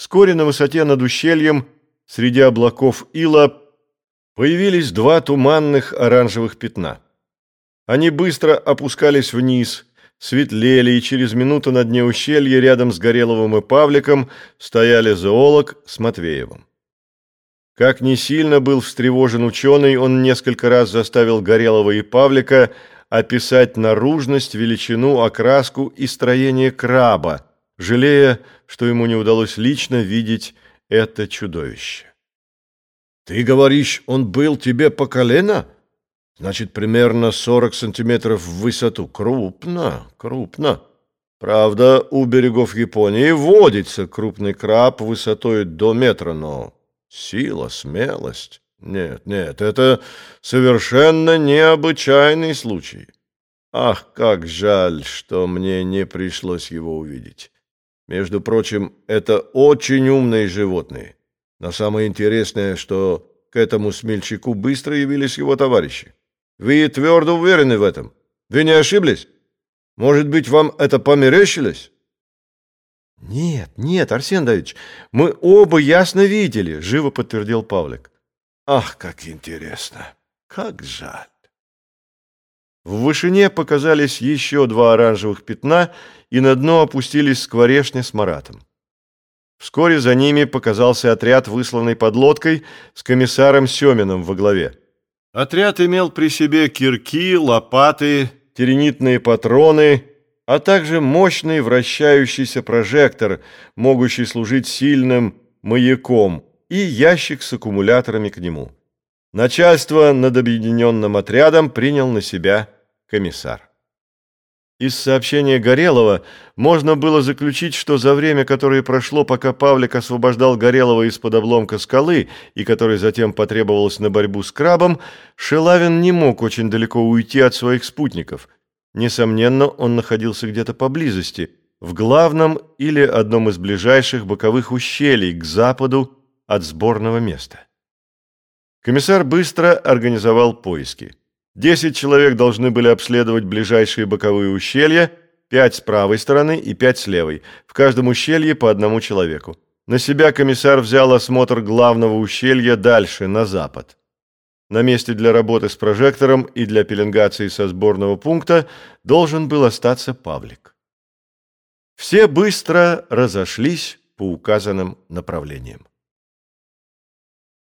Вскоре на высоте над ущельем, среди облаков ила, появились два туманных оранжевых пятна. Они быстро опускались вниз, светлели, и через минуту на дне ущелья рядом с Гореловым и Павликом стояли зоолог с Матвеевым. Как не сильно был встревожен ученый, он несколько раз заставил Горелого и Павлика описать наружность, величину, окраску и строение краба, жалея, что ему не удалось лично видеть это чудовище. «Ты говоришь, он был тебе по колено?» Значит, примерно 40 сантиметров в высоту. Крупно, крупно. Правда, у берегов Японии водится крупный краб высотой до метра, но сила, смелость... Нет, нет, это совершенно необычайный случай. Ах, как жаль, что мне не пришлось его увидеть. Между прочим, это очень умные животные. Но самое интересное, что к этому смельчаку быстро явились его товарищи. Вы твердо уверены в этом? Вы не ошиблись? Может быть, вам это померещилось? Нет, нет, Арсен Давидович, мы оба ясно видели, живо подтвердил Павлик. Ах, как интересно! Как жаль! В вышине показались еще два оранжевых пятна, и на дно опустились скворешня с Маратом. Вскоре за ними показался отряд, высланный под лодкой, с комиссаром Семиным во главе. Отряд имел при себе кирки, лопаты, теренитные патроны, а также мощный вращающийся прожектор, могущий служить сильным маяком, и ящик с аккумуляторами к нему. Начальство над объединенным отрядом принял на себя комиссар. Из сообщения Горелова можно было заключить, что за время, которое прошло, пока Павлик освобождал Горелова из-под обломка скалы и которое затем потребовалось на борьбу с крабом, Шелавин не мог очень далеко уйти от своих спутников. Несомненно, он находился где-то поблизости, в главном или одном из ближайших боковых ущелий к западу от сборного места. Комиссар быстро организовал поиски. Десять человек должны были обследовать ближайшие боковые ущелья, пять с правой стороны и пять с левой, в каждом ущелье по одному человеку. На себя комиссар взял осмотр главного ущелья дальше, на запад. На месте для работы с прожектором и для пеленгации со сборного пункта должен был остаться Павлик. Все быстро разошлись по указанным направлениям.